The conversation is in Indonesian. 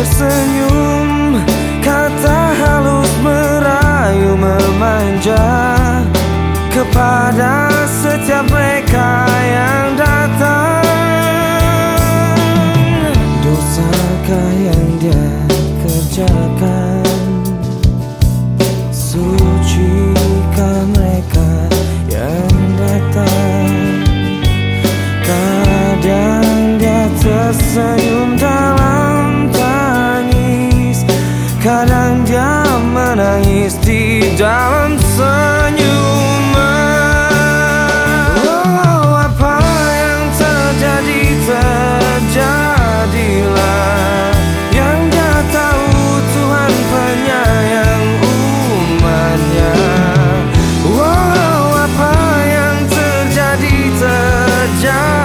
Bibir senyum Kata halus merayu memanja Kepada setiap mereka yang datang. Dosakah yang dia kerjakan? Sucikan mereka yang datang? Kadang dia tersenyum menangis di dalam senyuman. Oh, Apa yang terjadi, terjadilah. Yang gak tahu Tuhan penyayang umatnya. Oh, apa yang terjadi, terjadilah.